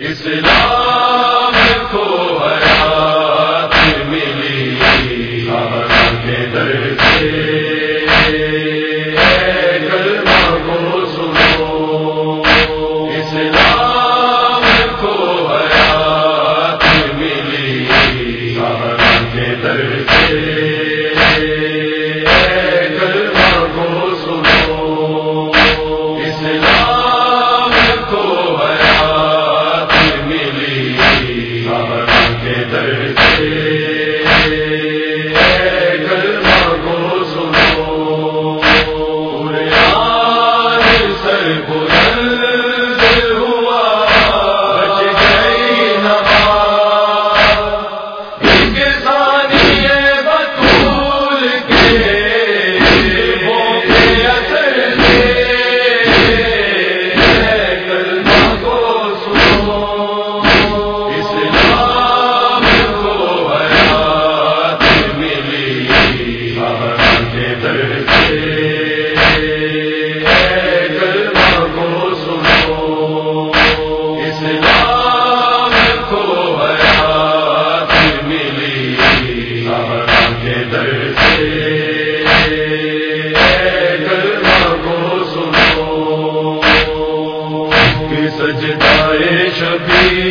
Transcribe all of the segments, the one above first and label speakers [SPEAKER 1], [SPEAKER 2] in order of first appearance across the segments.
[SPEAKER 1] اسلام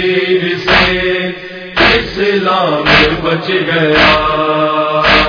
[SPEAKER 1] تیر سے اسلام بچ گیا۔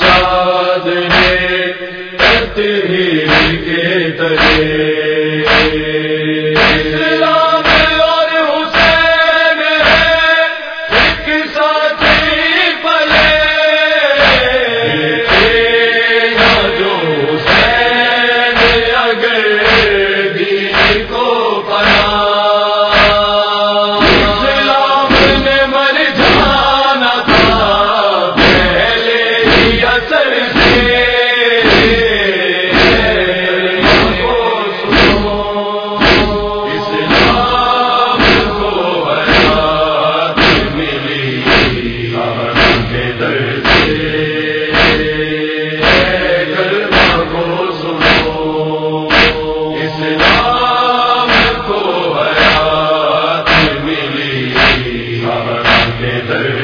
[SPEAKER 1] چاد ہے در